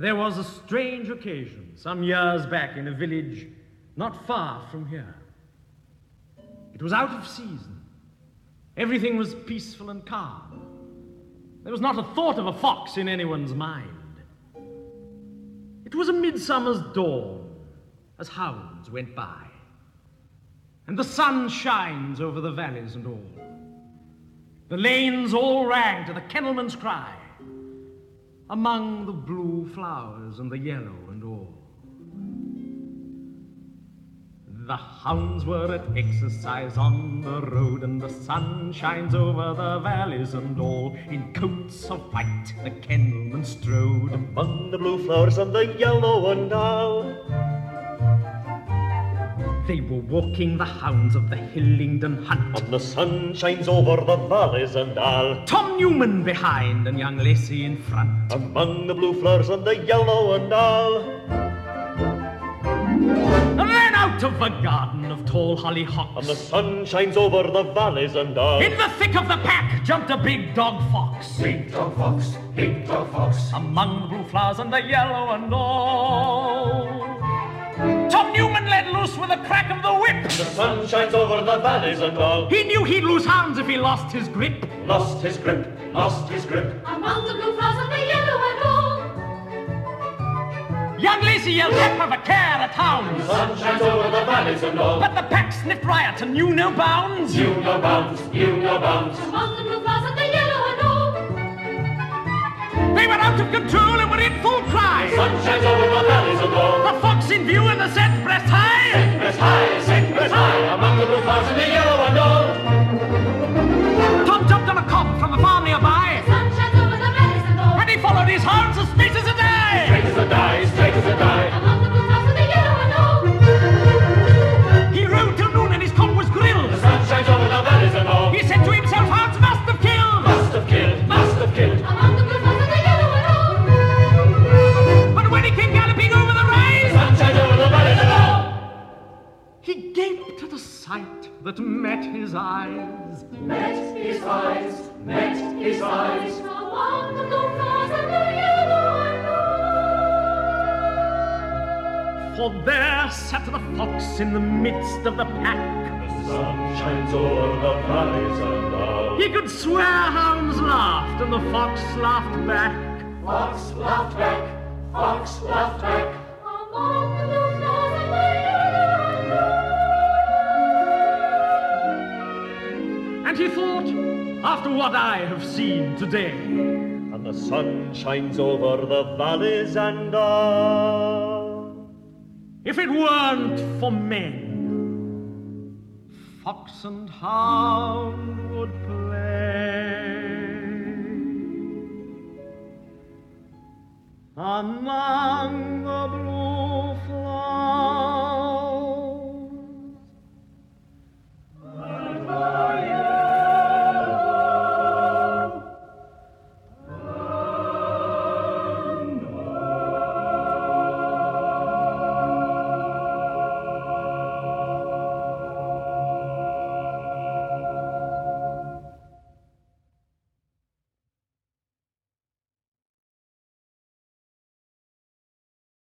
There was a strange occasion some years back in a village not far from here. It was out of season. Everything was peaceful and calm. There was not a thought of a fox in anyone's mind. It was a midsummer's dawn as hounds went by, and the sun shines over the valleys and all. The lanes all rang to the kennelman's cry among the blue flowers and the yellow and all. The hounds were at exercise on the road, and the sun shines over the valleys and all. In coats of white, the kennelmen strode among the blue flowers and the yellow and all. They were walking the hounds of the Hillingdon Hunt. And the sun shines over the valleys and all. Tom Newman behind and young Lacey in front. Among the blue flowers and the yellow and all. And Then out of the garden of tall hollyhocks. And the sun shines over the valleys and all. In the thick of the pack jumped a big dog fox. Big dog fox, big dog fox. Among the blue flowers and the yellow and all. Crack of the whip. The sun shines over the valleys and all. He knew he'd lose hounds if he lost his grip. Lost his grip, lost his grip. Among the blue flowers and the yellow and all. Young Lacey yelled, of a care at hounds. The sun shines over the valleys and all. But the pack sniffed riot and knew no bounds. Knew no bounds, knew no bounds. Among the blue flowers and the yellow and all. They were out of control and were in full cry. The sun shines over the valleys and all. The fox in view and the set breast high. That met his eyes. Met his eyes, met his eyes. Among the blue flowers and the yellow and all. For there sat the fox in the midst of the pack. The sun shines over the valleys and all. He could swear hounds laughed and the fox laughed back. Fox laughed back, fox laughed back. Among the blue flowers and the after what I have seen today, And the sun shines over the valleys and all. if it weren't for men, fox and hound would play. Among